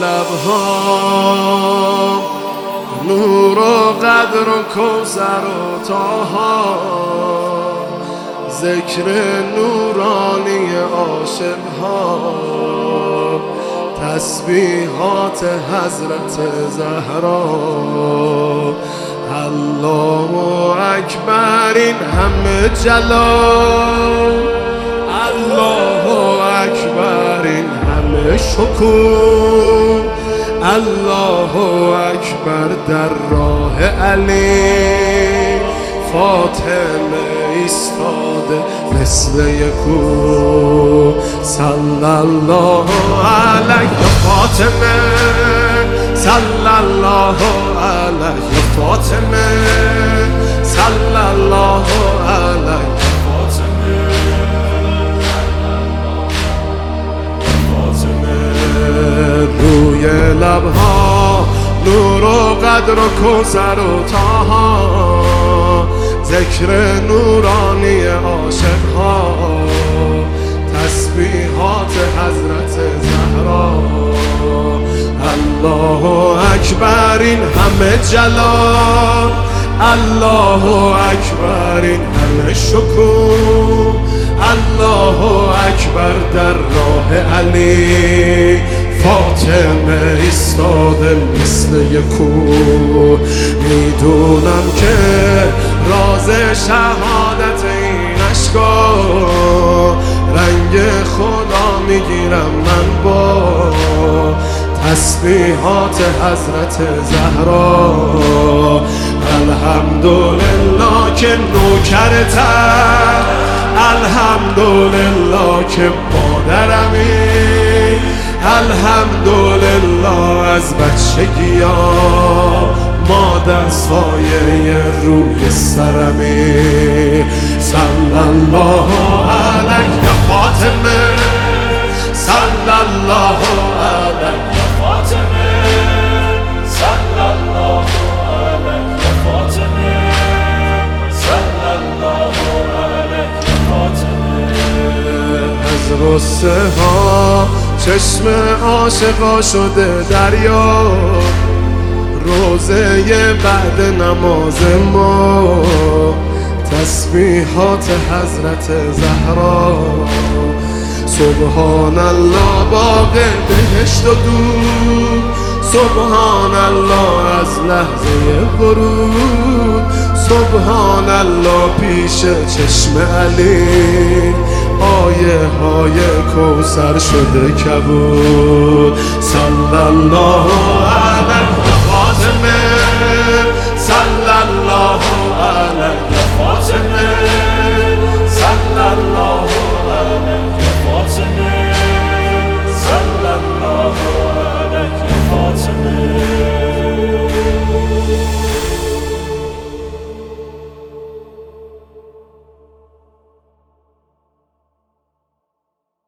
لبها نور و قدر و کوزر و تاها ذکر نورانی عاشق ها تسبیحات حضرت زهرا. الله اکبر این همه جلال الله اکبر این همه شکوه. الله اکبر در راه علی. فاطمه ایستاده مثل یکو. صلی الله علیه. فاطمه. لبها نور و قدر و کوسر و تاها ذکر نورانی عاشق ها تسبیحات حضرت زهرا. الله اکبر این همه جلال الله اکبر این همه شکوه الله اکبر در راه علی. فاطمه ایستاده مثل یکو می‌دونم که راز شهادت این اشکا. رنگ خدا می‌گیرم من با تسبیحات حضرت زهرا. الحمدلله که نوکرتم الحمدلله که مادرمی. الحمدلله از بچگی ها مادر سایه روی سرمی. صلی الله علیه فاطمه. الله علیه فاطمه. الله علیه فاطمه. الله علیه فاطمه. از غصه ها چشم عاشقا شده دریا. روزه بعد نماز ما. تسبیحات حضرت زهرا. سبحان الله باغ بهشت و دود. سبحان الله از لحظه ورود سبحان الله پیش چشم علی. آیه های کوسر شده کبود. صلی الله